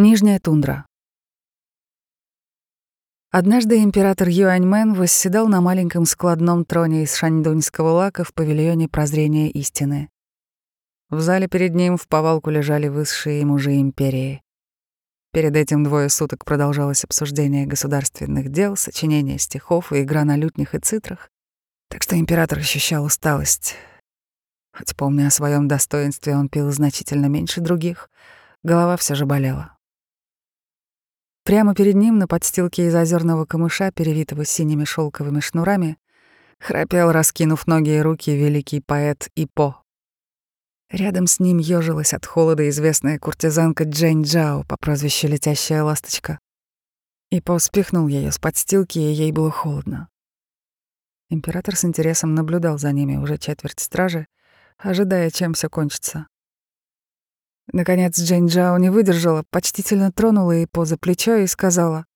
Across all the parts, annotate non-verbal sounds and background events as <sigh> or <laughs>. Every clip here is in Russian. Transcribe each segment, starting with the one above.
Нижняя тундра. Однажды император Юаньмен восседал на маленьком складном троне из шаньдуньского лака в павильоне прозрения истины. В зале перед ним в повалку лежали высшие мужи империи. Перед этим двое суток продолжалось обсуждение государственных дел, сочинение стихов и игра на лютнях и цитрах, так что император ощущал усталость. Хоть помня о своем достоинстве, он пил значительно меньше других, голова все же болела. Прямо перед ним на подстилке из озерного камыша, перевитого синими шелковыми шнурами, храпел, раскинув ноги и руки, великий поэт Ипо. Рядом с ним ёжилась от холода известная куртизанка Джейн Джао по прозвищу «Летящая ласточка». Ипо спихнул ее с подстилки, и ей было холодно. Император с интересом наблюдал за ними уже четверть стражи, ожидая, чем все кончится. Наконец Джейн Джао не выдержала, почтительно тронула Ипо за плечо и сказала.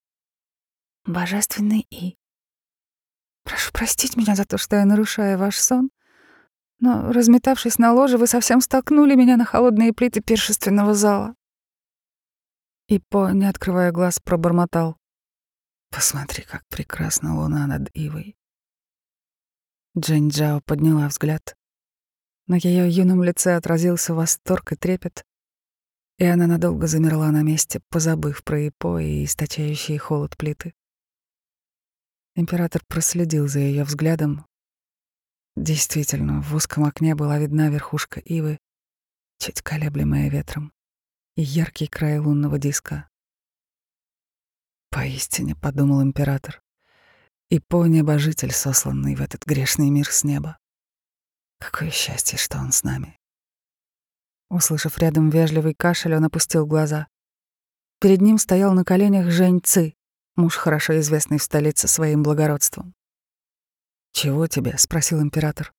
«Божественный И, прошу простить меня за то, что я нарушаю ваш сон, но, разметавшись на ложе, вы совсем столкнули меня на холодные плиты пиршественного зала». Ипо, не открывая глаз, пробормотал. «Посмотри, как прекрасна луна над Ивой». Джейн Джао подняла взгляд. На ее юном лице отразился восторг и трепет, и она надолго замерла на месте, позабыв про Ипо и источающий холод плиты. Император проследил за ее взглядом. Действительно, в узком окне была видна верхушка ивы, чуть колеблемая ветром, и яркий край лунного диска. Поистине, — подумал император, — Ипо — небожитель, сосланный в этот грешный мир с неба. Какое счастье, что он с нами. Услышав рядом вежливый кашель, он опустил глаза. Перед ним стоял на коленях Жень Ци, муж, хорошо известный в столице своим благородством. «Чего тебе?» — спросил император.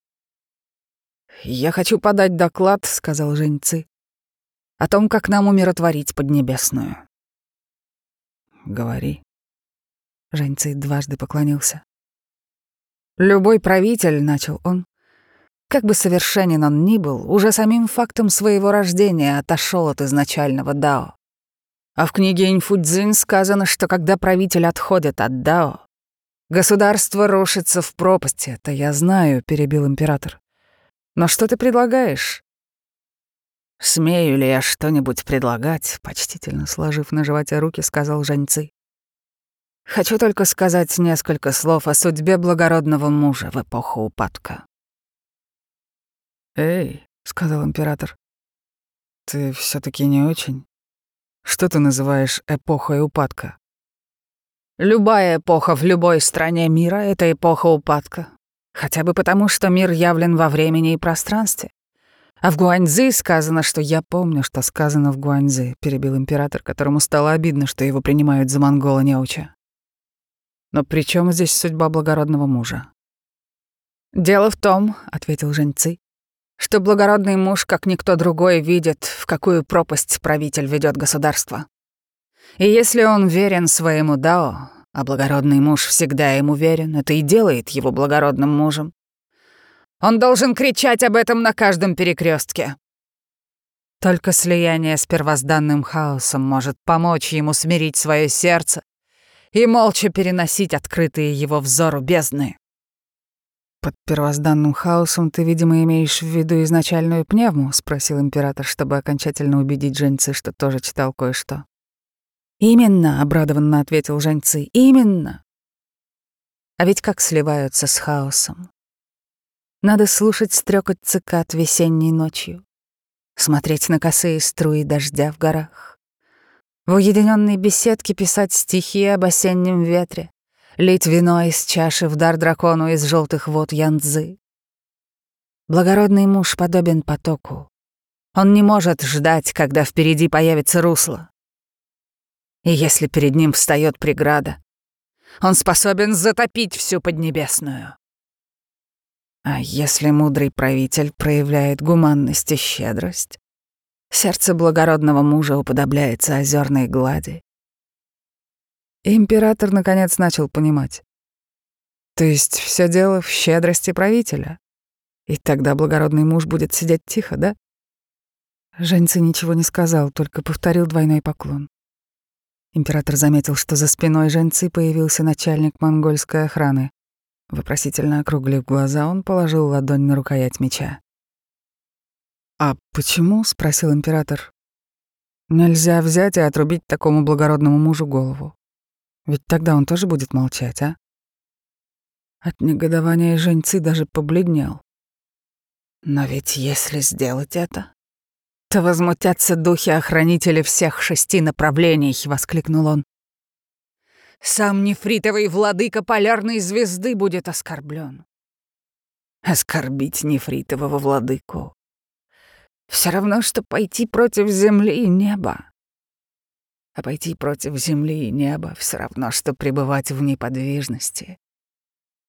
«Я хочу подать доклад», — сказал Жень Ци, — «о том, как нам умиротворить Поднебесную». «Говори». Жень Ци дважды поклонился. «Любой правитель», — начал он, как бы совершенен он ни был, уже самим фактом своего рождения отошел от изначального Дао. А в книге Инфудзин сказано, что когда правитель отходит от Дао, государство рушится в пропасти. Это я знаю, перебил император. Но что ты предлагаешь? Смею ли я что-нибудь предлагать? Почтительно сложив на животе руки, сказал Жаньцы. Хочу только сказать несколько слов о судьбе благородного мужа в эпоху упадка. «Эй», — сказал император, — «ты все таки не очень. Что ты называешь эпохой упадка?» «Любая эпоха в любой стране мира — это эпоха упадка. Хотя бы потому, что мир явлен во времени и пространстве. А в Гуаньзы сказано, что я помню, что сказано в Гуаньзы, перебил император, которому стало обидно, что его принимают за монгола неуча. Но при чем здесь судьба благородного мужа? Дело в том, ответил Женьцы, что благородный муж, как никто другой, видит, в какую пропасть правитель ведет государство. И если он верен своему Дао, а благородный муж всегда ему верен, это и делает его благородным мужем, он должен кричать об этом на каждом перекрестке. Только слияние с первозданным хаосом может помочь ему смирить свое сердце и молча переносить открытые его взору бездны. «Под первозданным хаосом ты, видимо, имеешь в виду изначальную пневму?» — спросил император, чтобы окончательно убедить Женьцы, что тоже читал кое-что. «Именно», — обрадованно ответил Женьцы, — «именно». А ведь как сливаются с хаосом. Надо слушать стрекот цикад весенней ночью, смотреть на косые струи дождя в горах, в уединенной беседке писать стихи об осеннем ветре, лить вино из чаши в дар дракону из желтых вод Янцзы. Благородный муж подобен потоку. Он не может ждать, когда впереди появится русло. И если перед ним встает преграда, он способен затопить всю Поднебесную. А если мудрый правитель проявляет гуманность и щедрость, сердце благородного мужа уподобляется озерной глади, Император наконец начал понимать. То есть все дело в щедрости правителя. И тогда благородный муж будет сидеть тихо, да? Женьца ничего не сказал, только повторил двойной поклон. Император заметил, что за спиной Женцы появился начальник монгольской охраны. Вопросительно округлив глаза, он положил ладонь на рукоять меча. «А почему?» — спросил император. «Нельзя взять и отрубить такому благородному мужу голову. Ведь тогда он тоже будет молчать, а?» От негодования Женьцы даже побледнел. «Но ведь если сделать это, то возмутятся духи-охранители всех шести направлений», — воскликнул он. Сам нефритовый владыка полярной звезды будет оскорблен. Оскорбить нефритового владыку все равно, что пойти против земли и неба. А пойти против земли и неба все равно, что пребывать в неподвижности,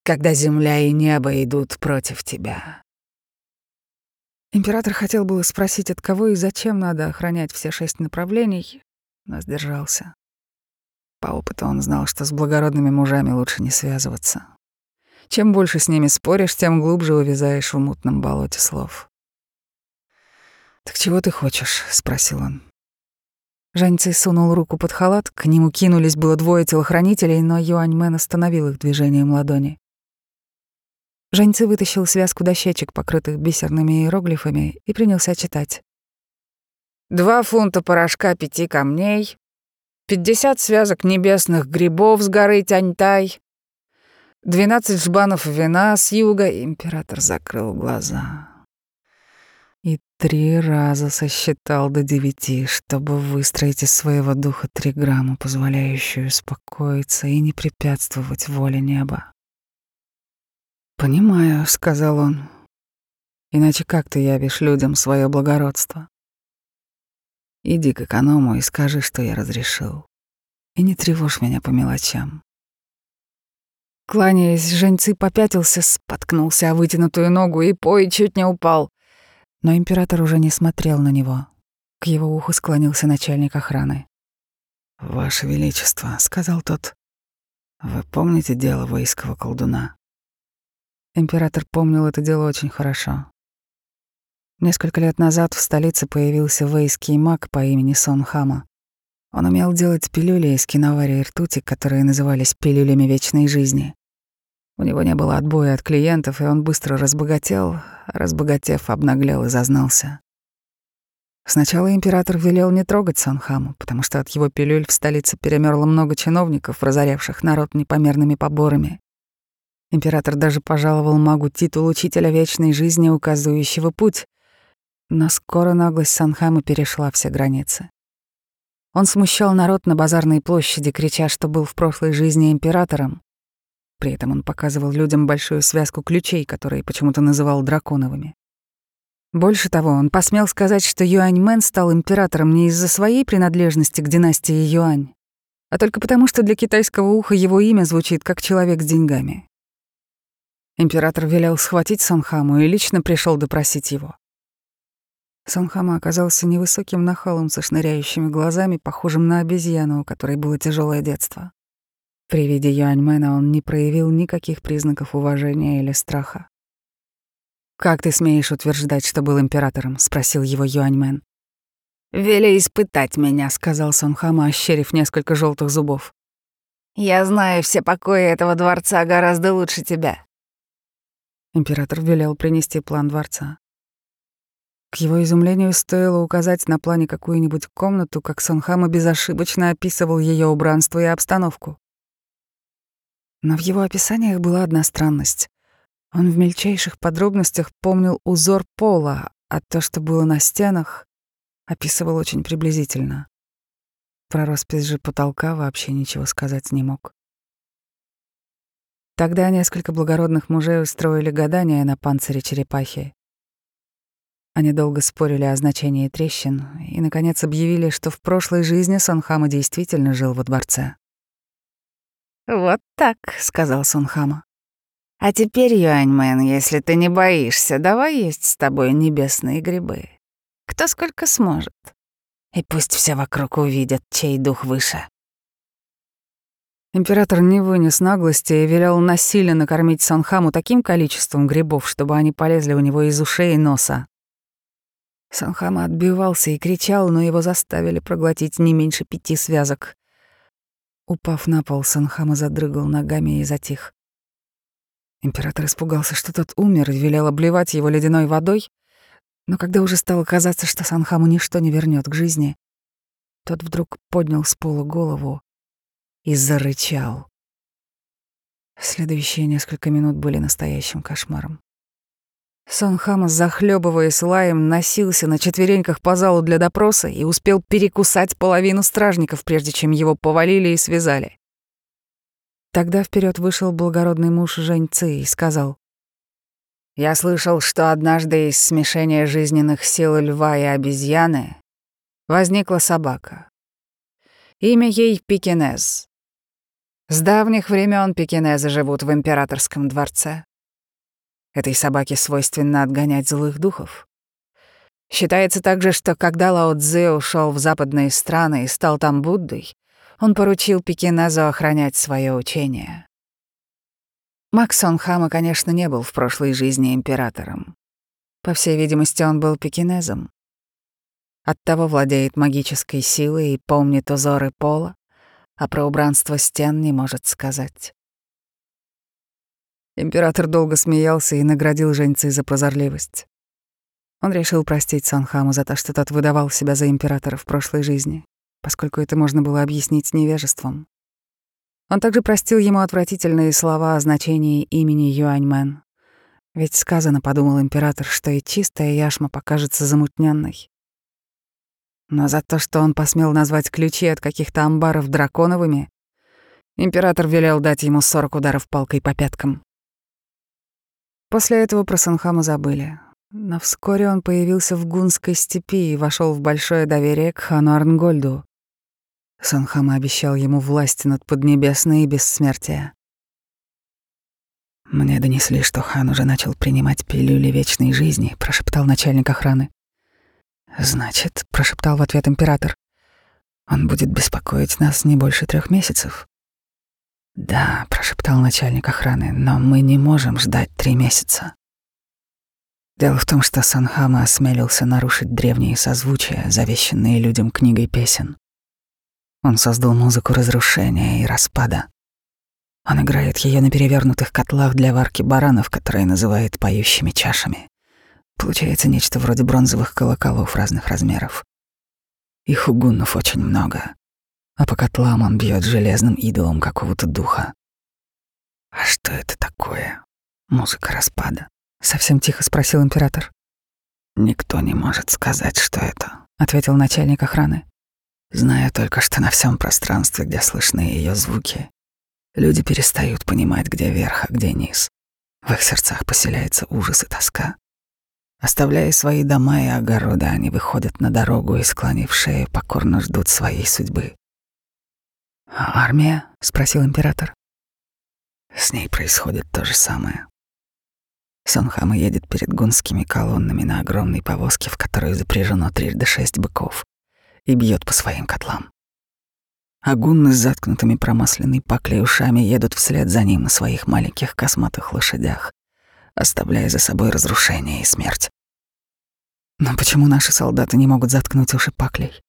когда земля и небо идут против тебя. Император хотел было спросить, от кого и зачем надо охранять все шесть направлений, но сдержался. По опыту он знал, что с благородными мужами лучше не связываться. Чем больше с ними споришь, тем глубже увязаешь в мутном болоте слов. «Так чего ты хочешь?» — спросил он. Жаньци сунул руку под халат, к нему кинулись было двое телохранителей, но Юаньмен остановил их движением ладони. Жаньци вытащил связку дощечек, покрытых бисерными иероглифами, и принялся читать. «Два фунта порошка пяти камней, Пятьдесят связок небесных грибов с горы Тяньтай, двенадцать жбанов вина с юга. Император закрыл глаза три раза сосчитал до девяти, чтобы выстроить из своего духа триграмму, позволяющую успокоиться и не препятствовать воле неба. «Понимаю», — сказал он, — «иначе как ты явишь людям свое благородство?» Иди к эконому и скажи, что я разрешил. И не тревожь меня по мелочам. Кланяясь, Женьцы попятился, споткнулся о вытянутую ногу и пой чуть не упал. Но император уже не смотрел на него. К его уху склонился начальник охраны. «Ваше Величество», — сказал тот, — «вы помните дело воинского колдуна?» Император помнил это дело очень хорошо. Несколько лет назад в столице появился вейский маг по имени Сон Хама. Он умел делать пилюли из киноварии и ртути, которые назывались пилюлями вечной жизни. У него не было отбоя от клиентов, и он быстро разбогател, разбогатев, обнаглел и зазнался. Сначала император велел не трогать Сонхаму, потому что от его пилюль в столице перемерло много чиновников, разорявших народ непомерными поборами. Император даже пожаловал магу титул учителя вечной жизни, указывающего путь, но скоро наглость Санхама перешла все границы. Он смущал народ на базарной площади, крича, что был в прошлой жизни императором. При этом он показывал людям большую связку ключей, которые почему-то называл драконовыми. Больше того, он посмел сказать, что Юань Мэн стал императором не из-за своей принадлежности к династии Юань, а только потому, что для китайского уха его имя звучит как человек с деньгами. Император велел схватить Санхаму и лично пришел допросить его. Санхама оказался невысоким нахалом со шныряющими глазами, похожим на обезьяну, у которой было тяжелое детство. При виде Юаньмена он не проявил никаких признаков уважения или страха. «Как ты смеешь утверждать, что был императором?» — спросил его Юаньмен. «Вели испытать меня», — сказал Сонхама, ощерив несколько желтых зубов. «Я знаю все покои этого дворца гораздо лучше тебя». Император велел принести план дворца. К его изумлению стоило указать на плане какую-нибудь комнату, как Сонхама безошибочно описывал ее убранство и обстановку. Но в его описаниях была одна странность. Он в мельчайших подробностях помнил узор пола, а то, что было на стенах, описывал очень приблизительно. Про роспись же потолка вообще ничего сказать не мог. Тогда несколько благородных мужей устроили гадания на панцире черепахи. Они долго спорили о значении трещин и, наконец, объявили, что в прошлой жизни Сонхама действительно жил во дворце. «Вот так», — сказал Сонхама. «А теперь, Юаньмен, если ты не боишься, давай есть с тобой небесные грибы. Кто сколько сможет. И пусть все вокруг увидят, чей дух выше». Император не вынес наглости и велел насильно накормить Сонхаму таким количеством грибов, чтобы они полезли у него из ушей и носа. Санхама отбивался и кричал, но его заставили проглотить не меньше пяти связок. Упав на пол, Санхама задрыгал ногами и затих. Император испугался, что тот умер, и велел обливать его ледяной водой, но когда уже стало казаться, что Санхаму ничто не вернет к жизни, тот вдруг поднял с пола голову и зарычал. Следующие несколько минут были настоящим кошмаром. Сонхама, захлебываясь лаем, носился на четвереньках по залу для допроса и успел перекусать половину стражников, прежде чем его повалили и связали. Тогда вперед вышел благородный муж Жень Ци и сказал, «Я слышал, что однажды из смешения жизненных сил льва и обезьяны возникла собака. Имя ей Пекинез. С давних времен пекинезы живут в императорском дворце. Этой собаке свойственно отгонять злых духов. Считается также, что когда Лао Цзэ ушел в западные страны и стал там Буддой, он поручил Пекинезу охранять свое учение. Макс Хама, конечно, не был в прошлой жизни императором. По всей видимости, он был пекинезом. Оттого владеет магической силой и помнит узоры пола, а про убранство стен не может сказать. Император долго смеялся и наградил Женьцы за прозорливость. Он решил простить Санхаму за то, что тот выдавал себя за императора в прошлой жизни, поскольку это можно было объяснить невежеством. Он также простил ему отвратительные слова о значении имени Юаньмен. Ведь сказано, подумал император, что и чистая яшма покажется замутненной. Но за то, что он посмел назвать ключи от каких-то амбаров драконовыми, император велел дать ему сорок ударов палкой по пяткам. После этого про Санхама забыли. Но вскоре он появился в Гунской степи и вошел в большое доверие к хану Арнгольду. Санхама обещал ему власть над Поднебесной и бессмертие. «Мне донесли, что хан уже начал принимать пилюли вечной жизни», — прошептал начальник охраны. «Значит», — прошептал в ответ император, — «он будет беспокоить нас не больше трех месяцев». «Да», — прошептал начальник охраны, — «но мы не можем ждать три месяца». Дело в том, что Санхама осмелился нарушить древние созвучия, завещанные людям книгой песен. Он создал музыку разрушения и распада. Он играет ее на перевернутых котлах для варки баранов, которые называет поющими чашами. Получается нечто вроде бронзовых колоколов разных размеров. Их у гуннов очень много а по котлам он бьет железным идолом какого-то духа. А что это такое? Музыка распада. Совсем тихо спросил император. Никто не может сказать, что это, ответил начальник охраны. Знаю только, что на всем пространстве, где слышны ее звуки, люди перестают понимать, где верх, а где низ. В их сердцах поселяется ужас и тоска. Оставляя свои дома и огороды, они выходят на дорогу и, склонив шею, покорно ждут своей судьбы. «А армия?» — спросил император. С ней происходит то же самое. Сонхама едет перед гунскими колоннами на огромной повозке, в которой запряжено трижды шесть быков, и бьет по своим котлам. А гунны с заткнутыми промасленной паклей ушами едут вслед за ним на своих маленьких косматых лошадях, оставляя за собой разрушение и смерть. Но почему наши солдаты не могут заткнуть уши паклей?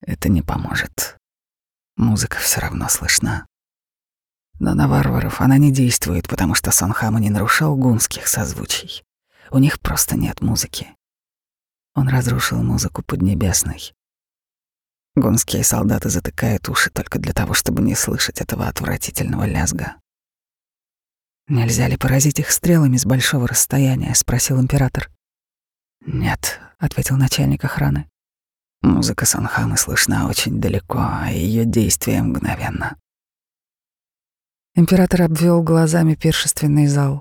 Это не поможет. Музыка все равно слышна. Но на варваров она не действует, потому что Сонхама не нарушал гунских созвучий. У них просто нет музыки. Он разрушил музыку поднебесной. Гунские солдаты затыкают уши только для того, чтобы не слышать этого отвратительного лязга. «Нельзя ли поразить их стрелами с большого расстояния?» — спросил император. «Нет», — ответил начальник охраны. Музыка Санхамы слышна очень далеко, а ее действие мгновенно. Император обвел глазами пиршественный зал.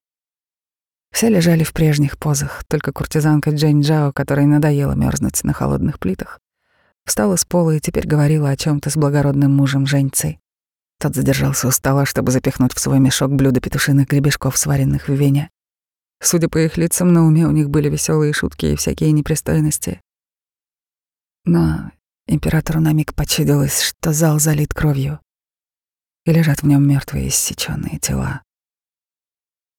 Все лежали в прежних позах, только куртизанка Джейн Джао, которой надоело мерзнуть на холодных плитах, встала с пола и теперь говорила о чем то с благородным мужем Женьцей. Тот задержался у стола, чтобы запихнуть в свой мешок блюдо петушиных гребешков, сваренных в вине. Судя по их лицам, на уме у них были веселые шутки и всякие непристойности. Но императору на миг почудилось, что зал залит кровью, и лежат в нем мертвые иссеченные тела.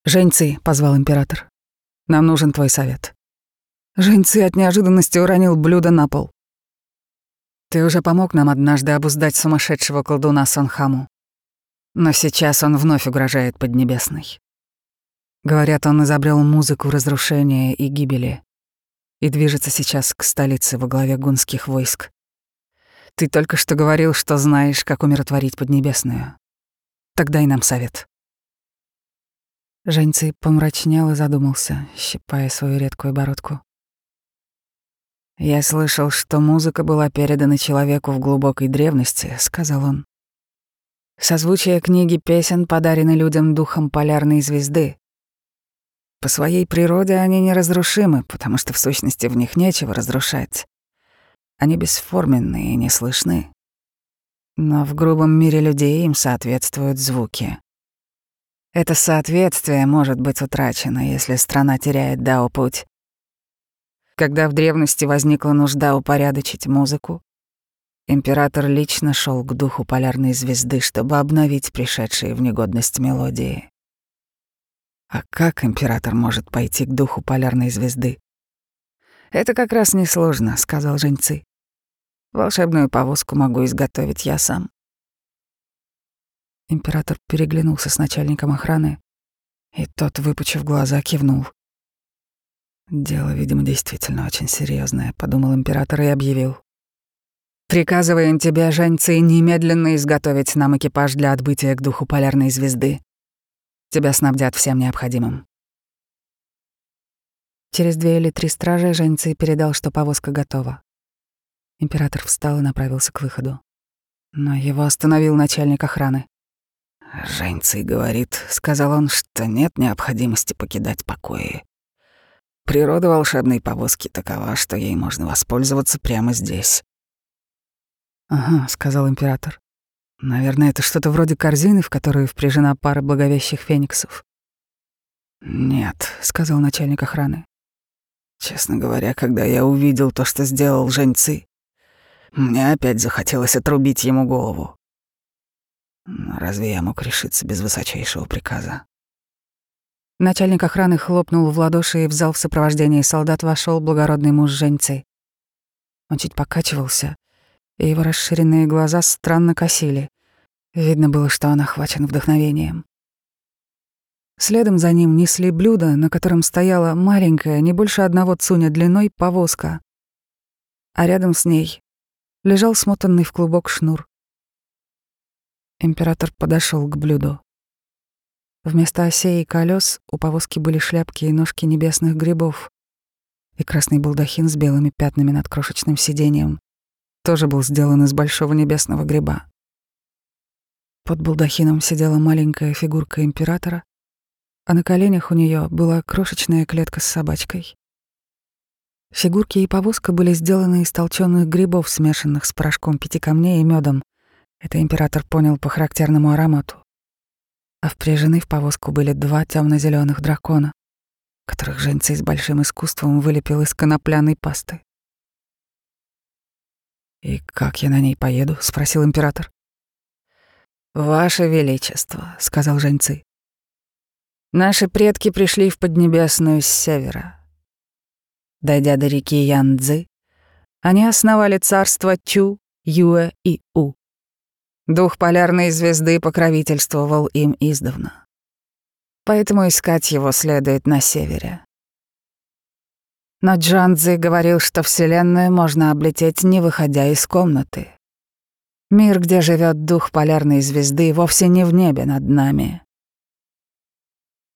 «Женьцы», — позвал император, — «нам нужен твой совет». Женьцы от неожиданности уронил блюдо на пол. Ты уже помог нам однажды обуздать сумасшедшего колдуна Сонхаму. Но сейчас он вновь угрожает Поднебесной. Говорят, он изобрел музыку разрушения и гибели и движется сейчас к столице во главе гунских войск. Ты только что говорил, что знаешь, как умиротворить Поднебесную. Тогда и нам совет. Женьцей помрачнел и задумался, щипая свою редкую бородку. «Я слышал, что музыка была передана человеку в глубокой древности», — сказал он. «Созвучие книги песен подарены людям духом полярной звезды. По своей природе они неразрушимы, потому что в сущности в них нечего разрушать. Они бесформенные и не слышны. Но в грубом мире людей им соответствуют звуки. Это соответствие может быть утрачено, если страна теряет дао-путь. Когда в древности возникла нужда упорядочить музыку, император лично шел к духу полярной звезды, чтобы обновить пришедшие в негодность мелодии. А как император может пойти к духу полярной звезды? Это как раз несложно, сказал Женьцы. Волшебную повозку могу изготовить я сам. Император переглянулся с начальником охраны, и тот, выпучив глаза, кивнул. Дело, видимо, действительно очень серьезное, подумал император и объявил. Приказываем тебе, Жаньцы, немедленно изготовить нам экипаж для отбытия к духу полярной звезды. Тебя снабдят всем необходимым. Через две или три стражи Жаньцы передал, что повозка готова. Император встал и направился к выходу. Но его остановил начальник охраны. «Женьцы говорит», — сказал он, — «что нет необходимости покидать покои. Природа волшебной повозки такова, что ей можно воспользоваться прямо здесь. «Ага», — сказал император. «Наверное, это что-то вроде корзины, в которую впряжена пара благовещих фениксов». «Нет», — сказал начальник охраны. «Честно говоря, когда я увидел то, что сделал Женьцы, мне опять захотелось отрубить ему голову. Но разве я мог решиться без высочайшего приказа?» Начальник охраны хлопнул в ладоши, и в зал в сопровождении солдат вошел благородный муж Женьцы. Он чуть покачивался, и его расширенные глаза странно косили. Видно было, что он охвачен вдохновением. Следом за ним несли блюдо, на котором стояла маленькая, не больше одного цуня длиной, повозка. А рядом с ней лежал смотанный в клубок шнур. Император подошел к блюду. Вместо осей и колес у повозки были шляпки и ножки небесных грибов. И красный балдахин с белыми пятнами над крошечным сиденьем тоже был сделан из большого небесного гриба. Под балдахином сидела маленькая фигурка императора, а на коленях у нее была крошечная клетка с собачкой. Фигурки и повозка были сделаны из толчёных грибов, смешанных с порошком пяти камней и медом. Это император понял по характерному аромату а впряжены в повозку были два темно-зеленых дракона, которых женцы с большим искусством вылепил из конопляной пасты. «И как я на ней поеду?» — спросил император. «Ваше Величество», — сказал женцы. «Наши предки пришли в Поднебесную с севера. Дойдя до реки Янцзы, они основали царство Чу, Юэ и У. Дух полярной звезды покровительствовал им издавна. Поэтому искать его следует на севере. Но Джанзи говорил, что Вселенную можно облететь, не выходя из комнаты. Мир, где живет дух полярной звезды, вовсе не в небе над нами.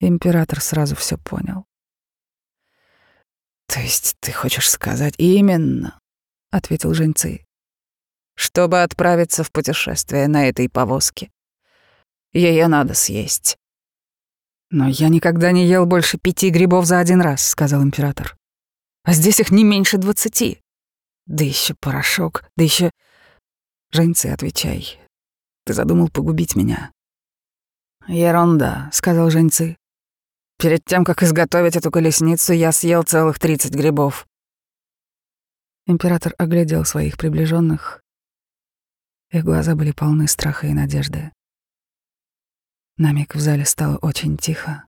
Император сразу все понял. «То есть ты хочешь сказать именно?» — ответил Женьцы чтобы отправиться в путешествие на этой повозке. Ее надо съесть. Но я никогда не ел больше пяти грибов за один раз, сказал император. А здесь их не меньше двадцати. Да еще порошок, да еще. Женьцы, отвечай. Ты задумал погубить меня? Ерунда, сказал Женьцы. Перед тем, как изготовить эту колесницу, я съел целых тридцать грибов. Император оглядел своих приближенных их глаза были полны страха и надежды. На миг в зале стало очень тихо,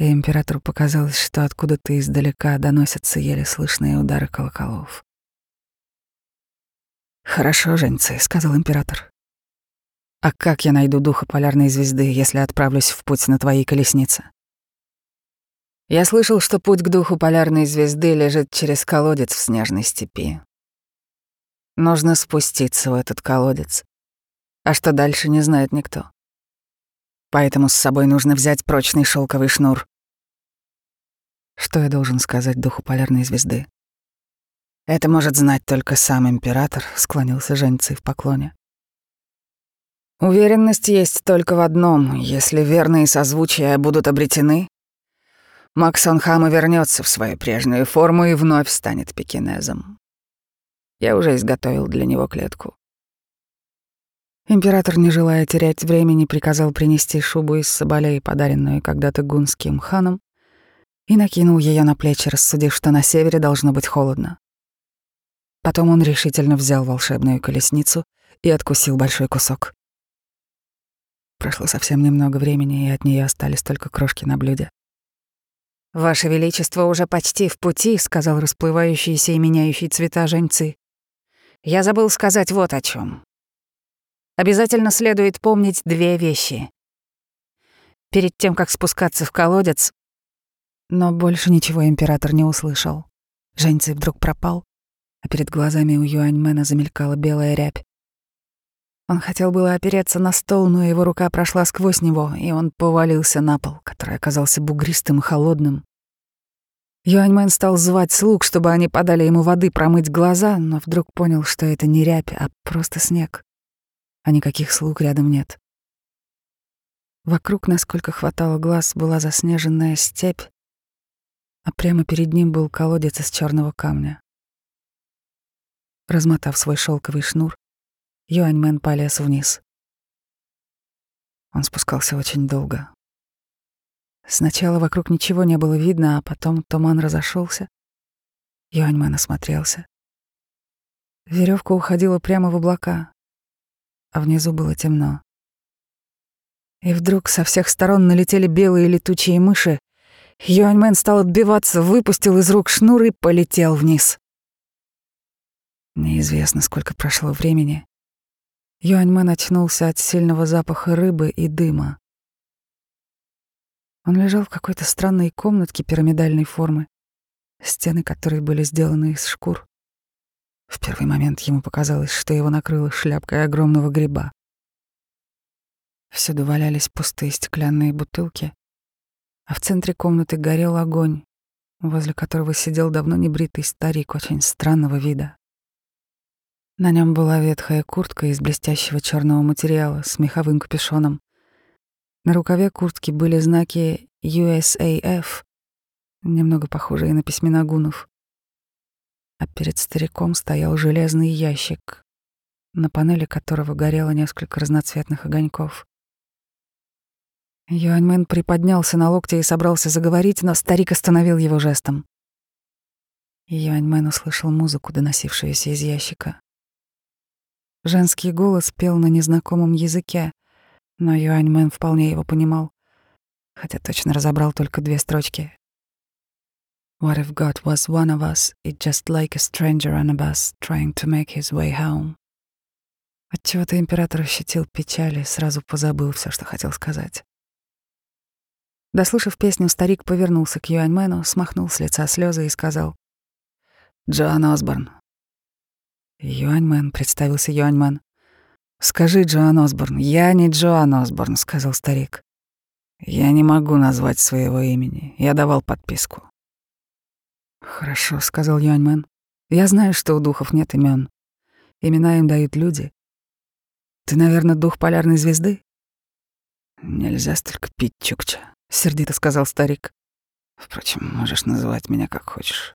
и императору показалось, что откуда-то издалека доносятся еле слышные удары колоколов. «Хорошо, женцы», — сказал император. «А как я найду духа полярной звезды, если отправлюсь в путь на твоей колеснице?» Я слышал, что путь к духу полярной звезды лежит через колодец в снежной степи. Нужно спуститься в этот колодец. А что дальше, не знает никто. Поэтому с собой нужно взять прочный шелковый шнур. Что я должен сказать духу полярной звезды? Это может знать только сам император, склонился Женьцый в поклоне. Уверенность есть только в одном. Если верные созвучия будут обретены, Максон Хама вернется в свою прежнюю форму и вновь станет пекинезом. Я уже изготовил для него клетку. Император, не желая терять времени, приказал принести шубу из соболей, подаренную когда-то гунским ханом, и накинул ее на плечи, рассудив, что на севере должно быть холодно. Потом он решительно взял волшебную колесницу и откусил большой кусок. Прошло совсем немного времени, и от нее остались только крошки на блюде. «Ваше Величество уже почти в пути», — сказал расплывающийся и меняющий цвета женьцы. «Я забыл сказать вот о чем. Обязательно следует помнить две вещи. Перед тем, как спускаться в колодец... Но больше ничего император не услышал. Женьцы вдруг пропал, а перед глазами у Юаньмена замелькала белая рябь. Он хотел было опереться на стол, но его рука прошла сквозь него, и он повалился на пол, который оказался бугристым и холодным. Юаньмен стал звать слуг, чтобы они подали ему воды промыть глаза, но вдруг понял, что это не рябь, а просто снег. А никаких слуг рядом нет. Вокруг, насколько хватало глаз, была заснеженная степь, а прямо перед ним был колодец из черного камня. Размотав свой шелковый шнур, Юаньмен полез вниз. Он спускался очень долго. Сначала вокруг ничего не было видно, а потом туман разошелся. Юаньмен осмотрелся. Веревка уходила прямо в облака, а внизу было темно. И вдруг со всех сторон налетели белые летучие мыши. Юаньмен стал отбиваться, выпустил из рук шнур и полетел вниз. Неизвестно, сколько прошло времени. Юаньмэн очнулся от сильного запаха рыбы и дыма. Он лежал в какой-то странной комнатке пирамидальной формы, стены которой были сделаны из шкур. В первый момент ему показалось, что его накрыло шляпкой огромного гриба. Всюду валялись пустые стеклянные бутылки, а в центре комнаты горел огонь, возле которого сидел давно небритый старик очень странного вида. На нем была ветхая куртка из блестящего черного материала с меховым капюшоном. На рукаве куртки были знаки USAF, немного похожие на письмена гунов. А перед стариком стоял железный ящик, на панели которого горело несколько разноцветных огоньков. Юаньмен приподнялся на локте и собрался заговорить, но старик остановил его жестом. Юаньмен услышал музыку, доносившуюся из ящика. Женский голос пел на незнакомом языке, но Юаньмен вполне его понимал, хотя точно разобрал только две строчки. What if God was one of us, it just like a stranger on a bus trying to make his way home? Отчего-то император ощутил печаль и сразу позабыл все, что хотел сказать. Дослушав песню, старик повернулся к Юаньмену, смахнул с лица слезы и сказал «Джоан Осборн, Юаньмен, представился Юаньмен. Скажи, Джоан Осборн, я не Джоан Осборн, сказал старик. Я не могу назвать своего имени. Я давал подписку. Хорошо, сказал Юаньмен. Я знаю, что у духов нет имен. Имена им дают люди. Ты, наверное, дух полярной звезды? Нельзя столько пить, Чукча, сердито сказал старик. Впрочем, можешь называть меня как хочешь.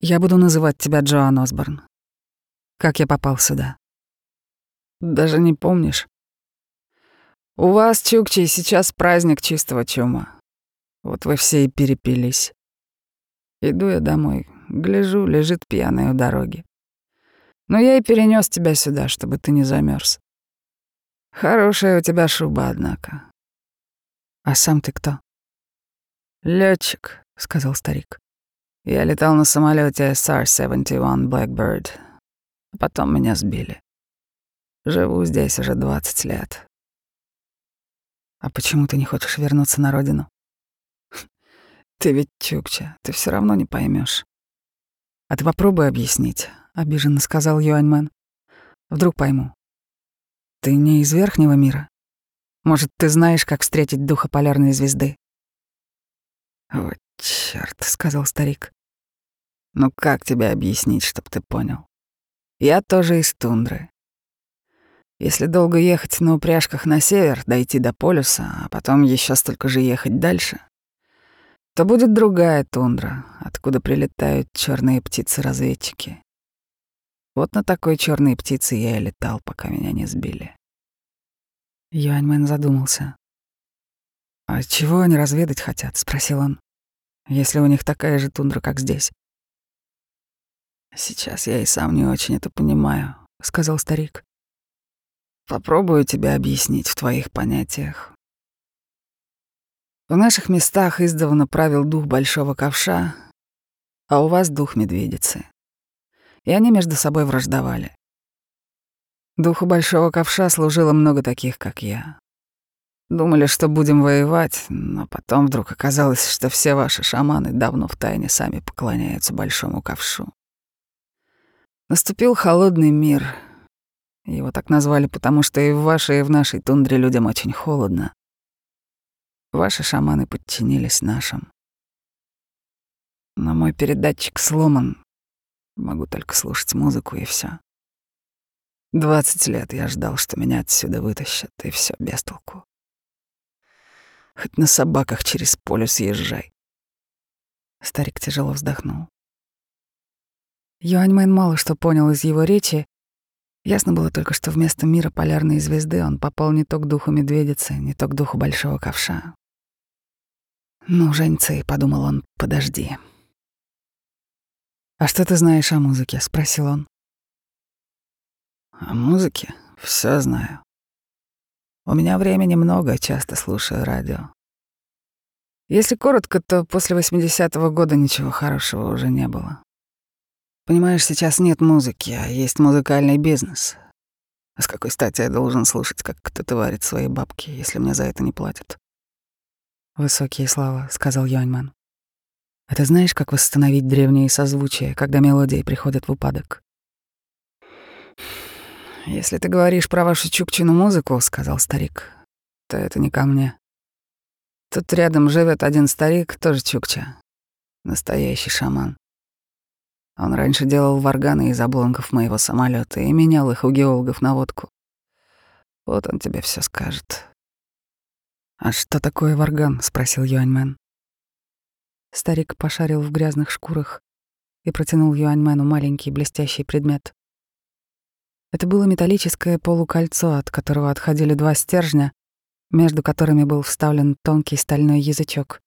Я буду называть тебя Джоан Осборн. Как я попал сюда? Даже не помнишь? У вас, Чукчи, сейчас праздник чистого чума. Вот вы все и перепились. Иду я домой, гляжу, лежит пьяный у дороги. Но я и перенес тебя сюда, чтобы ты не замерз. Хорошая у тебя шуба, однако. А сам ты кто? Летчик, сказал старик. Я летал на самолете SR-71 Blackbird. А потом меня сбили. Живу здесь уже 20 лет. А почему ты не хочешь вернуться на родину? <laughs> Ты ведь Чукча, ты все равно не поймешь. А ты попробуй объяснить, обиженно сказал Юаньмэн. Вдруг пойму. Ты не из верхнего мира? Может, ты знаешь, как встретить духа полярной звезды? «О, черт, сказал старик. «Ну как тебе объяснить, чтоб ты понял? Я тоже из тундры. Если долго ехать на упряжках на север, дойти до полюса, а потом еще столько же ехать дальше, то будет другая тундра, откуда прилетают черные птицы-разведчики. Вот на такой черной птице я и летал, пока меня не сбили. Юаньмэн задумался. «А чего они разведать хотят?» — спросил он. «Если у них такая же тундра, как здесь». «Сейчас я и сам не очень это понимаю», — сказал старик. «Попробую тебе объяснить в твоих понятиях. В наших местах издавна правил дух большого ковша, а у вас дух медведицы. И они между собой враждовали. Духу большого ковша служило много таких, как я. Думали, что будем воевать, но потом вдруг оказалось, что все ваши шаманы давно втайне сами поклоняются большому ковшу. Наступил холодный мир. Его так назвали, потому что и в вашей, и в нашей тундре людям очень холодно. Ваши шаманы подчинились нашим. Но мой передатчик сломан. Могу только слушать музыку и все. Двадцать лет я ждал, что меня отсюда вытащат, и все без толку. Хоть на собаках через поле съезжай. Старик тяжело вздохнул. Юаньмэн мало что понял из его речи. Ясно было только, что вместо мира полярной звезды он попал не то к духу медведицы, не то к духу большого ковша. «Ну, Женьцы», — подумал он, — «подожди». «А что ты знаешь о музыке?» — спросил он. «О музыке? Все знаю. У меня времени много, часто слушаю радио. Если коротко, то после 80-го года ничего хорошего уже не было. Понимаешь, сейчас нет музыки, а есть музыкальный бизнес. А с какой стати я должен слушать, как кто-то варит свои бабки, если мне за это не платят? Высокие слова, сказал Юаньман. А ты знаешь, как восстановить древние созвучия, когда мелодии приходят в упадок? «Если ты говоришь про вашу чукчину музыку, — сказал старик, — то это не ко мне. Тут рядом живет один старик, тоже чукча. Настоящий шаман. Он раньше делал варганы из обломков моего самолета и менял их у геологов на водку. Вот он тебе все скажет. «А что такое варган?» — спросил Юаньмен. Старик пошарил в грязных шкурах и протянул Юаньмену маленький блестящий предмет. Это было металлическое полукольцо, от которого отходили два стержня, между которыми был вставлен тонкий стальной язычок.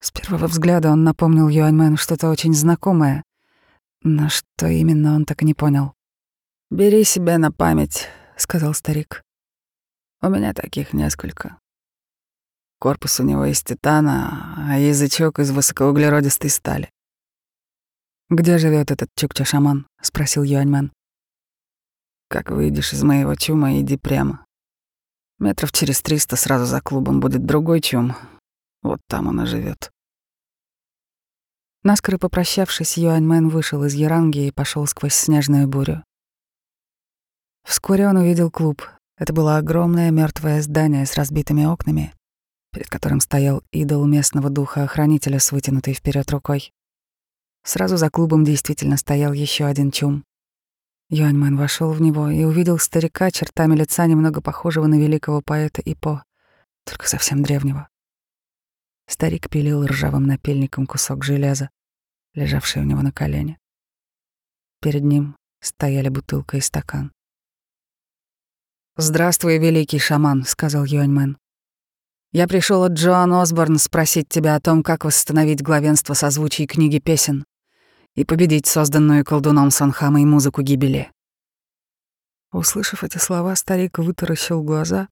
С первого взгляда он напомнил Юаньмену что-то очень знакомое, но что именно он так и не понял. «Бери себе на память», — сказал старик. «У меня таких несколько. Корпус у него из титана, а язычок из высокоуглеродистой стали». «Где живет этот чукча-шаман?» — спросил Юаньмен. Как выйдешь из моего чума, иди прямо. Метров через триста сразу за клубом будет другой чум. Вот там он и живет. Наскоро попрощавшись, Юаньмен вышел из Яранги и пошел сквозь снежную бурю. Вскоре он увидел клуб. Это было огромное мертвое здание с разбитыми окнами, перед которым стоял идол местного духа-охранителя с вытянутой вперед рукой. Сразу за клубом действительно стоял еще один чум. Юаньмэн вошел в него и увидел старика, чертами лица немного похожего на великого поэта Ипо, только совсем древнего. Старик пилил ржавым напильником кусок железа, лежавший у него на колене. Перед ним стояли бутылка и стакан. «Здравствуй, великий шаман», — сказал Юаньмэн. «Я пришел от Джоан Осборн спросить тебя о том, как восстановить главенство созвучий книги песен и победить созданную колдуном Санхамой музыку гибели. Услышав эти слова, старик вытаращил глаза,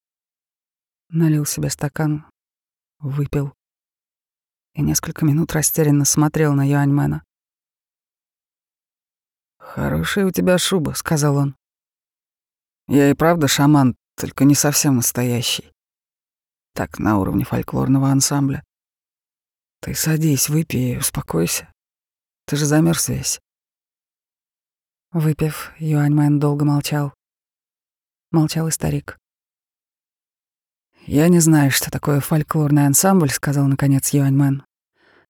налил себе стакан, выпил и несколько минут растерянно смотрел на Юаньмена. «Хорошая у тебя шуба», — сказал он. «Я и правда шаман, только не совсем настоящий. Так, на уровне фольклорного ансамбля. Ты садись, выпей и успокойся. Ты же замерз весь». Выпив, Юаньмэн долго молчал. Молчал и старик. «Я не знаю, что такое фольклорный ансамбль», — сказал наконец Юаньмэн.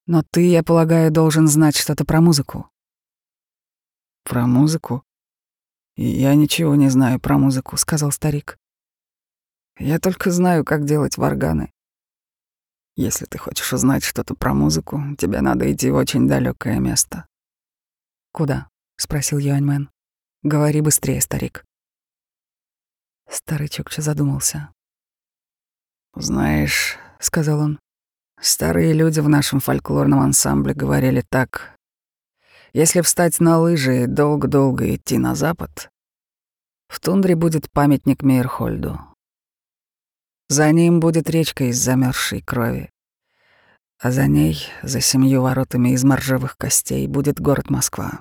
«Но ты, я полагаю, должен знать что-то про музыку». «Про музыку?» «Я ничего не знаю про музыку», — сказал старик. «Я только знаю, как делать варганы. Если ты хочешь узнать что-то про музыку, тебе надо идти в очень далекое место». «Куда?» — спросил Юаньмен. «Говори быстрее, старик». Старый Чукча задумался. «Знаешь», — сказал он, — «старые люди в нашем фольклорном ансамбле говорили так, если встать на лыжи и долго-долго идти на запад, в тундре будет памятник Мейерхольду. За ним будет речка из замерзшей крови, а за ней, за семью воротами из моржевых костей, будет город Москва.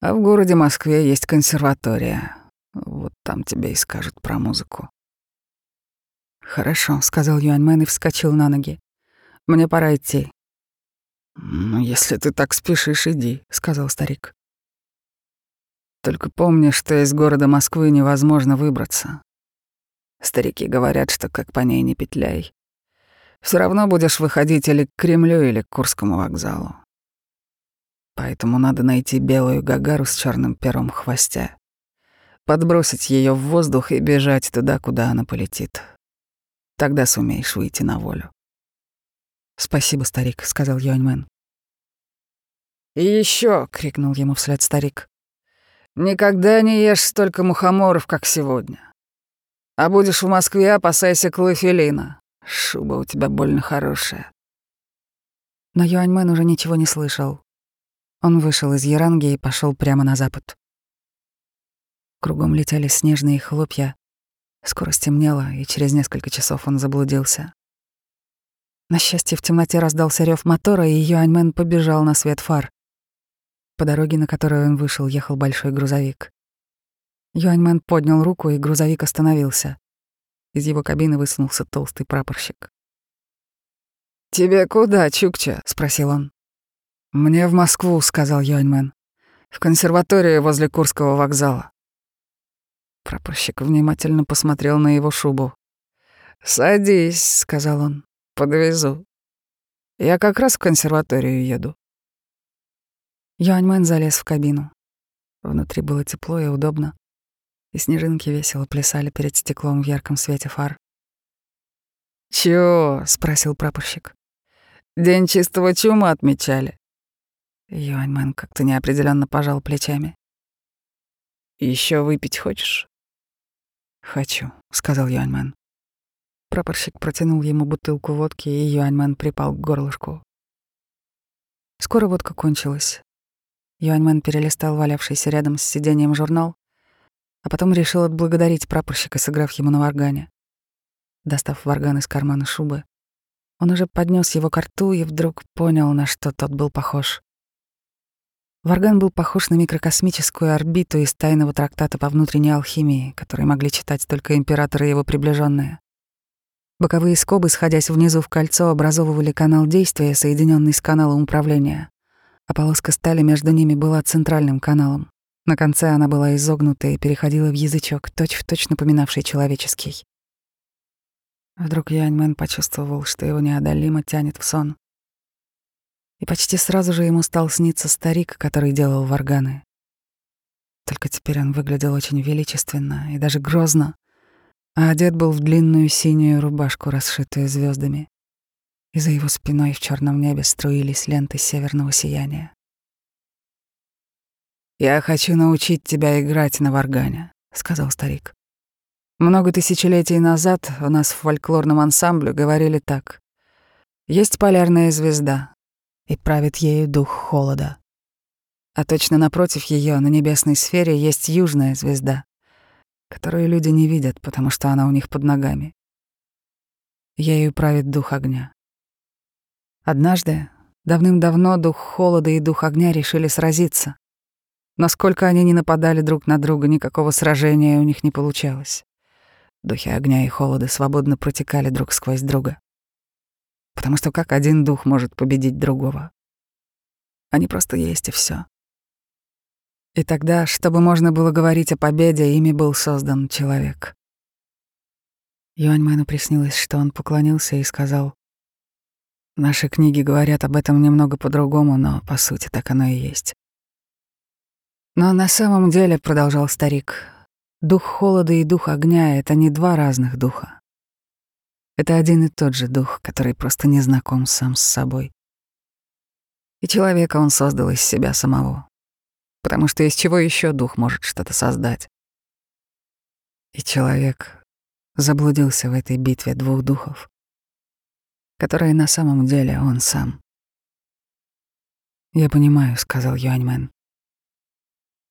А в городе Москве есть консерватория. Вот там тебе и скажут про музыку. «Хорошо», — сказал Юаньмен и вскочил на ноги. «Мне пора идти. «Ну, если ты так спешишь, иди», — сказал старик. «Только помни, что из города Москвы невозможно выбраться. Старики говорят, что как по ней не петляй. Все равно будешь выходить или к Кремлю, или к Курскому вокзалу. Поэтому надо найти белую гагару с черным пером в хвосте, подбросить ее в воздух и бежать туда, куда она полетит. Тогда сумеешь выйти на волю. «Спасибо, старик», — сказал Юаньмен. «И еще!» — крикнул ему вслед старик. «Никогда не ешь столько мухоморов, как сегодня. А будешь в Москве, опасайся клофелина. Шуба у тебя больно хорошая». Но Юаньмен уже ничего не слышал. Он вышел из Яранги и пошел прямо на запад. Кругом летели снежные хлопья. Скоро стемнело, и через несколько часов он заблудился. На счастье, в темноте раздался рев мотора, и Юаньмен побежал на свет фар. По дороге, на которую он вышел, ехал большой грузовик. Юаньмен поднял руку, и грузовик остановился. Из его кабины высунулся толстый прапорщик. «Тебе куда, Чукча?» — спросил он. «Мне в Москву», — сказал Юаньмен. «В консерваторию возле Курского вокзала». Прапорщик внимательно посмотрел на его шубу. «Садись», — сказал он. Подвезу. Я как раз в консерваторию еду. Юаньмэн залез в кабину. Внутри было тепло и удобно, и снежинки весело плясали перед стеклом в ярком свете фар. «Чего?» — спросил прапорщик. «День чистого чума отмечали». Юаньмэн как-то неопределенно пожал плечами. Еще выпить хочешь?» «Хочу», — сказал Юаньмэн. Прапорщик протянул ему бутылку водки, и Юаньман припал к горлышку. Скоро водка кончилась. Юаньман перелистал валявшийся рядом с сиденьем журнал, а потом решил отблагодарить прапорщика, сыграв ему на варгане. Достав варган из кармана шубы, он уже поднес его к рту и вдруг понял, на что тот был похож. Варган был похож на микрокосмическую орбиту из тайного трактата по внутренней алхимии, который могли читать только императоры и его приближенные. Боковые скобы, сходясь внизу в кольцо, образовывали канал действия, соединенный с каналом управления, а полоска стали между ними была центральным каналом. На конце она была изогнута и переходила в язычок, точь-в-точь напоминавший человеческий. Вдруг Яньмен почувствовал, что его неодолимо тянет в сон. И почти сразу же ему стал сниться старик, который делал варганы. Только теперь он выглядел очень величественно и даже грозно, а одет был в длинную синюю рубашку, расшитую звездами, и за его спиной в черном небе струились ленты северного сияния. «Я хочу научить тебя играть на варгане», — сказал старик. «Много тысячелетий назад у нас в фольклорном ансамбле говорили так. Есть полярная звезда, и правит ею дух холода. А точно напротив ее на небесной сфере есть южная звезда, которую люди не видят, потому что она у них под ногами. Ею правит дух огня. Однажды, давным-давно, дух холода и дух огня решили сразиться. Насколько они не нападали друг на друга, никакого сражения у них не получалось. Духи огня и холода свободно протекали друг сквозь друга. Потому что как один дух может победить другого? Они просто есть и все. И тогда, чтобы можно было говорить о победе, ими был создан человек. Юаньмэну приснилось, что он поклонился и сказал, «Наши книги говорят об этом немного по-другому, но, по сути, так оно и есть». Но на самом деле, продолжал старик, дух холода и дух огня — это не два разных духа. Это один и тот же дух, который просто не знаком сам с собой. И человека он создал из себя самого потому что из чего еще дух может что-то создать? И человек заблудился в этой битве двух духов, которые на самом деле он сам. «Я понимаю», — сказал Юаньмен.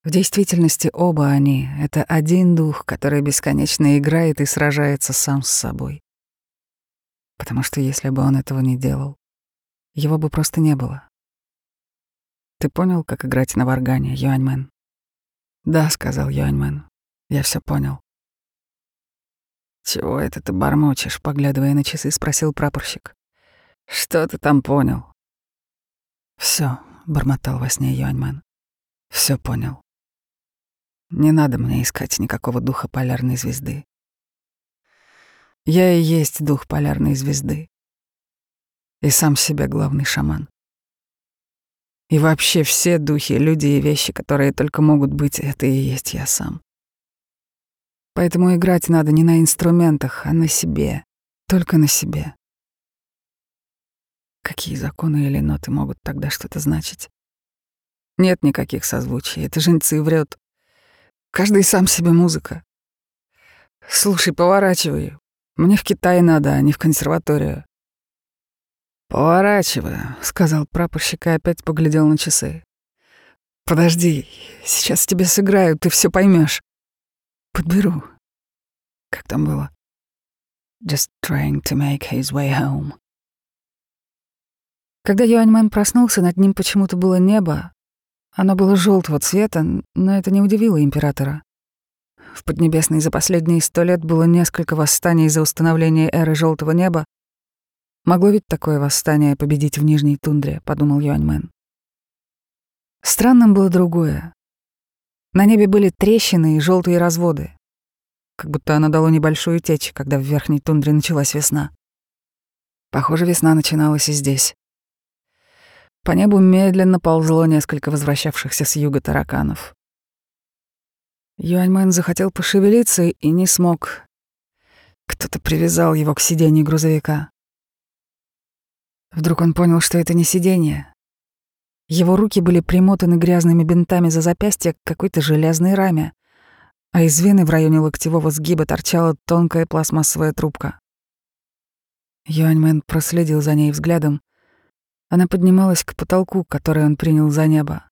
В действительности оба они — это один дух, который бесконечно играет и сражается сам с собой. Потому что если бы он этого не делал, его бы просто не было. Ты понял, как играть на варгане, Юаньмен? Да, сказал Юаньмен. Я все понял. Чего это ты бормочешь, поглядывая на часы, спросил прапорщик. Что ты там понял? Все, бормотал во сне Юаньмен. Все понял. Не надо мне искать никакого духа полярной звезды. Я и есть дух полярной звезды. И сам себе главный шаман. И вообще все духи, люди и вещи, которые только могут быть, это и есть я сам. Поэтому играть надо не на инструментах, а на себе, только на себе. Какие законы или ноты могут тогда что-то значить? Нет никаких созвучий, это жнецы врет. Каждый сам себе музыка. Слушай, поворачивай. Мне в Китай надо, а не в консерваторию. «Поворачиваю», — сказал прапорщик и опять поглядел на часы. «Подожди, сейчас тебе сыграю, ты все поймешь. Подберу. Как там было? Just trying to make his way home. Когда Юаньмэн проснулся, над ним почему-то было небо. Оно было желтого цвета, но это не удивило императора. В Поднебесной за последние сто лет было несколько восстаний за установление эры желтого неба, Могло ведь такое восстание победить в Нижней тундре, подумал Юаньмен. Странным было другое. На небе были трещины и желтые разводы, как будто оно дало небольшую течь, когда в Верхней тундре началась весна. Похоже, весна начиналась и здесь. По небу медленно ползло несколько возвращавшихся с юга тараканов. Юаньмен захотел пошевелиться и не смог. Кто-то привязал его к сиденью грузовика. Вдруг он понял, что это не сиденье. Его руки были примотаны грязными бинтами за запястье к какой-то железной раме, а из вены в районе локтевого сгиба торчала тонкая пластмассовая трубка. Юаньмен проследил за ней взглядом. Она поднималась к потолку, который он принял за небо,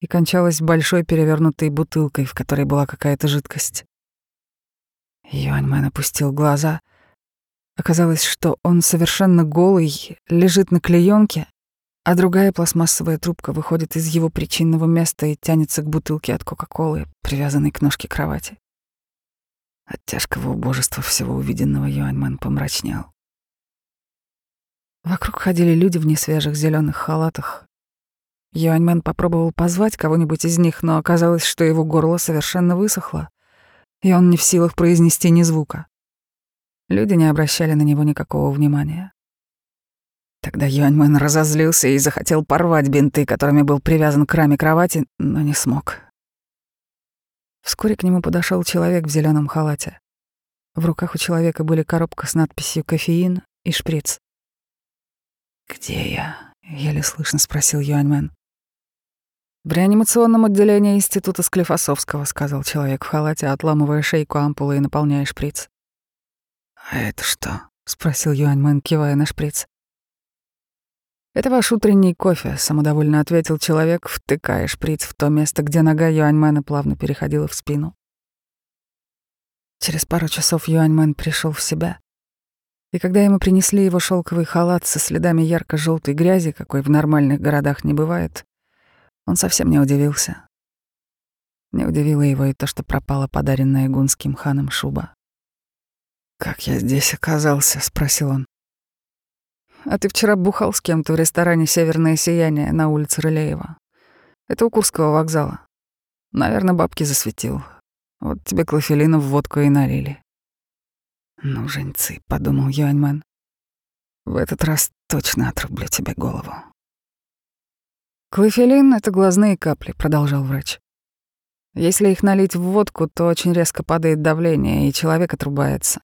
и кончалась большой перевернутой бутылкой, в которой была какая-то жидкость. Юаньмен опустил глаза — Оказалось, что он совершенно голый, лежит на клеенке, а другая пластмассовая трубка выходит из его причинного места и тянется к бутылке от Кока-Колы, привязанной к ножке кровати. От тяжкого убожества всего увиденного Юаньман помрачнел. Вокруг ходили люди в несвежих зеленых халатах. Юаньмен попробовал позвать кого-нибудь из них, но оказалось, что его горло совершенно высохло, и он не в силах произнести ни звука. Люди не обращали на него никакого внимания. Тогда Юаньмэн разозлился и захотел порвать бинты, которыми был привязан к раме кровати, но не смог. Вскоре к нему подошел человек в зеленом халате. В руках у человека были коробка с надписью «Кофеин» и шприц. «Где я?» — еле слышно спросил Юаньмен. «В реанимационном отделении Института Склифосовского», — сказал человек в халате, отламывая шейку ампулы и наполняя шприц. «А это что?» — спросил Юаньмэн, кивая на шприц. «Это ваш утренний кофе», — самодовольно ответил человек, втыкая шприц в то место, где нога Юаньмэна плавно переходила в спину. Через пару часов Юаньмэн пришел в себя. И когда ему принесли его шелковый халат со следами ярко желтой грязи, какой в нормальных городах не бывает, он совсем не удивился. Не удивило его и то, что пропала подаренная гунским ханом шуба. «Как я здесь оказался?» — спросил он. «А ты вчера бухал с кем-то в ресторане «Северное сияние» на улице Рылеева. Это у Курского вокзала. Наверное, бабки засветил. Вот тебе клофелина в водку и налили». «Ну, женьцы», — подумал Юаньман. «В этот раз точно отрублю тебе голову». «Клофелин — это глазные капли», — продолжал врач. «Если их налить в водку, то очень резко падает давление, и человек отрубается.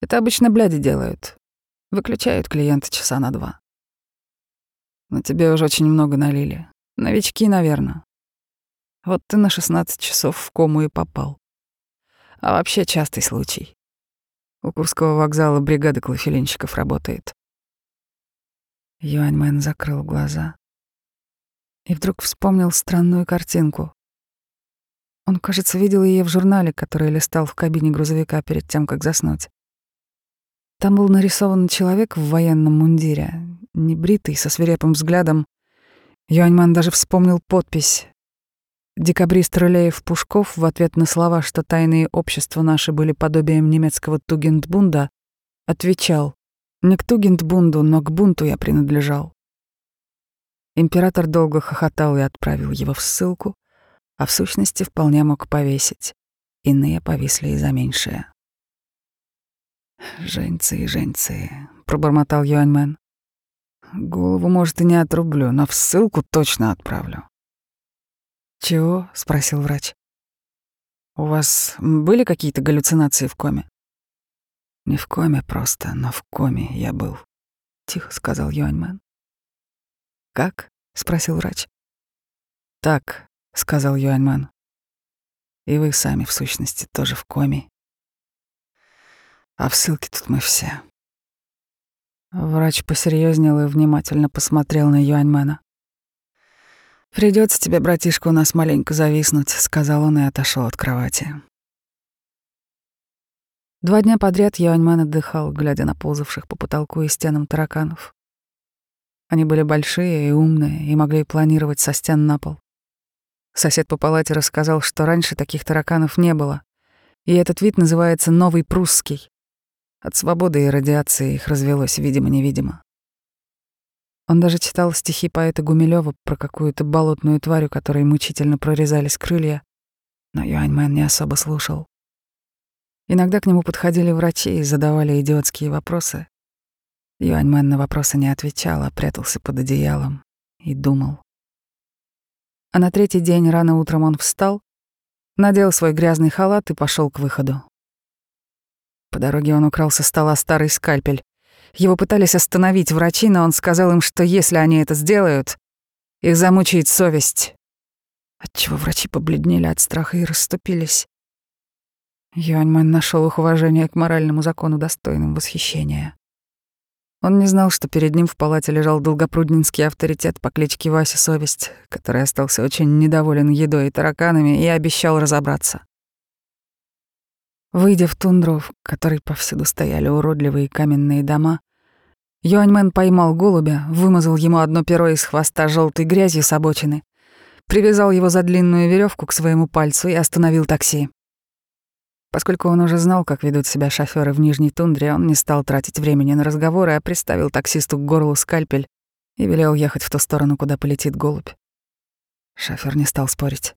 Это обычно бляди делают. Выключают клиента часа на два. Но тебе уже очень много налили. Новички, наверное. Вот ты на 16 часов в кому и попал. А вообще частый случай. У Курского вокзала бригада клофелинщиков работает. Юаньмен закрыл глаза и вдруг вспомнил странную картинку. Он, кажется, видел ее в журнале, который листал в кабине грузовика перед тем, как заснуть. Там был нарисован человек в военном мундире, небритый, со свирепым взглядом. Юаньман даже вспомнил подпись. Декабрист Рылеев-Пушков в ответ на слова, что тайные общества наши были подобием немецкого Тугендбунда, отвечал «Не к Тугендбунду, но к бунту я принадлежал». Император долго хохотал и отправил его в ссылку, а в сущности вполне мог повесить. Иные повисли и за меньшее. «Женьцы женьцы», — пробормотал Юаньмен. «Голову, может, и не отрублю, но в ссылку точно отправлю». «Чего?» — спросил врач. «У вас были какие-то галлюцинации в коме?» «Не в коме просто, но в коме я был», — тихо сказал Юаньмен. «Как?» — спросил врач. «Так», — сказал Юаньман. «И вы сами, в сущности, тоже в коме. А в ссылке тут мы все». Врач посерьезнел и внимательно посмотрел на Юаньмана. Придется тебе, братишка, у нас маленько зависнуть», — сказал он и отошел от кровати. Два дня подряд Юаньман отдыхал, глядя на ползавших по потолку и стенам тараканов. Они были большие и умные и могли планировать со стен на пол. Сосед по палате рассказал, что раньше таких тараканов не было, и этот вид называется «новый прусский». От свободы и радиации их развелось, видимо-невидимо. Он даже читал стихи поэта Гумилева про какую-то болотную тварь, которой мучительно прорезались крылья, но Юаньмэн не особо слушал. Иногда к нему подходили врачи и задавали идиотские вопросы, Юаньмэн на вопросы не отвечал, а прятался под одеялом и думал. А на третий день рано утром он встал, надел свой грязный халат и пошел к выходу. По дороге он украл со стола старый скальпель. Его пытались остановить врачи, но он сказал им, что если они это сделают, их замучает совесть. Отчего врачи побледнели от страха и расступились. Юаньмэн нашел их уважение к моральному закону достойным восхищения. Он не знал, что перед ним в палате лежал долгопруднинский авторитет по кличке Вася Совесть, который остался очень недоволен едой и тараканами и обещал разобраться. Выйдя в тундру, в которой повсюду стояли уродливые каменные дома, Юаньмен поймал голубя, вымазал ему одно перо из хвоста желтой грязью с обочины, привязал его за длинную веревку к своему пальцу и остановил такси. Поскольку он уже знал, как ведут себя шофёры в Нижней Тундре, он не стал тратить времени на разговоры, а приставил таксисту к горлу скальпель и велел ехать в ту сторону, куда полетит голубь. Шофёр не стал спорить.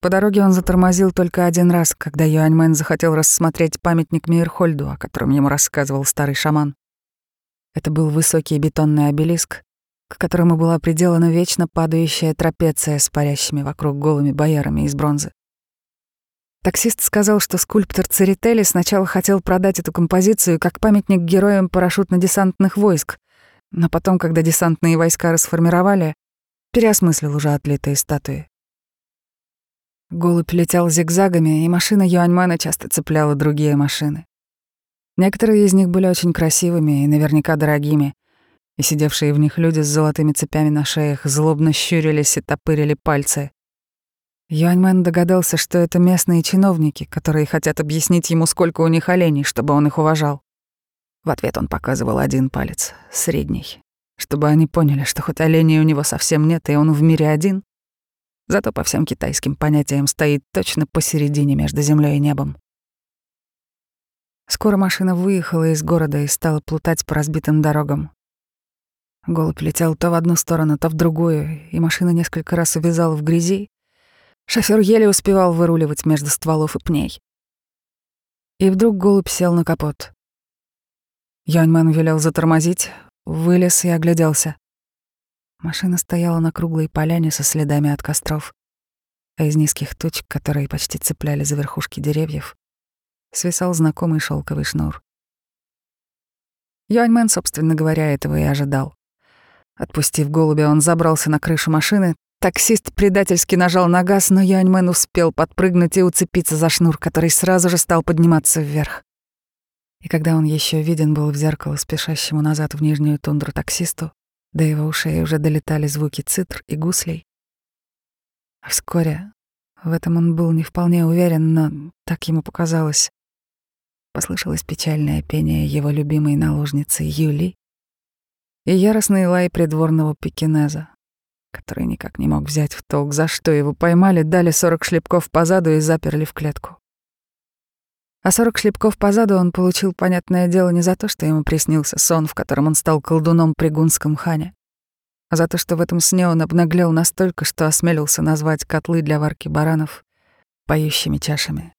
По дороге он затормозил только один раз, когда Юаньмен захотел рассмотреть памятник Мейерхольду, о котором ему рассказывал старый шаман. Это был высокий бетонный обелиск, к которому была приделана вечно падающая трапеция с парящими вокруг голыми боярами из бронзы. Таксист сказал, что скульптор Церетели сначала хотел продать эту композицию как памятник героям парашютно-десантных войск, но потом, когда десантные войска расформировали, переосмыслил уже отлитые статуи. Голубь летел зигзагами, и машина Юаньмана часто цепляла другие машины. Некоторые из них были очень красивыми и наверняка дорогими, и сидевшие в них люди с золотыми цепями на шеях злобно щурились и топырили пальцы. Юаньмен догадался, что это местные чиновники, которые хотят объяснить ему, сколько у них оленей, чтобы он их уважал. В ответ он показывал один палец, средний, чтобы они поняли, что хоть оленей у него совсем нет, и он в мире один, зато по всем китайским понятиям стоит точно посередине между землей и небом. Скоро машина выехала из города и стала плутать по разбитым дорогам. Голубь летел то в одну сторону, то в другую, и машина несколько раз увязала в грязи. Шофёр еле успевал выруливать между стволов и пней. И вдруг голубь сел на капот. Яньман велел затормозить, вылез и огляделся. Машина стояла на круглой поляне со следами от костров, а из низких туч, которые почти цепляли за верхушки деревьев, свисал знакомый шелковый шнур. Юаньмен, собственно говоря, этого и ожидал. Отпустив голубя, он забрался на крышу машины. Таксист предательски нажал на газ, но Юаньмен успел подпрыгнуть и уцепиться за шнур, который сразу же стал подниматься вверх. И когда он еще виден был в зеркало спешащему назад в нижнюю тундру таксисту, до его ушей уже долетали звуки цитр и гуслей. А вскоре, в этом он был не вполне уверен, но так ему показалось, Послышалось печальное пение его любимой наложницы Юли и яростный лай придворного пекинеза, который никак не мог взять в толк, за что его поймали, дали сорок шлепков по заду и заперли в клетку. А сорок шлепков по заду он получил, понятное дело, не за то, что ему приснился сон, в котором он стал колдуном при гунском хане, а за то, что в этом сне он обнаглел настолько, что осмелился назвать котлы для варки баранов поющими чашами.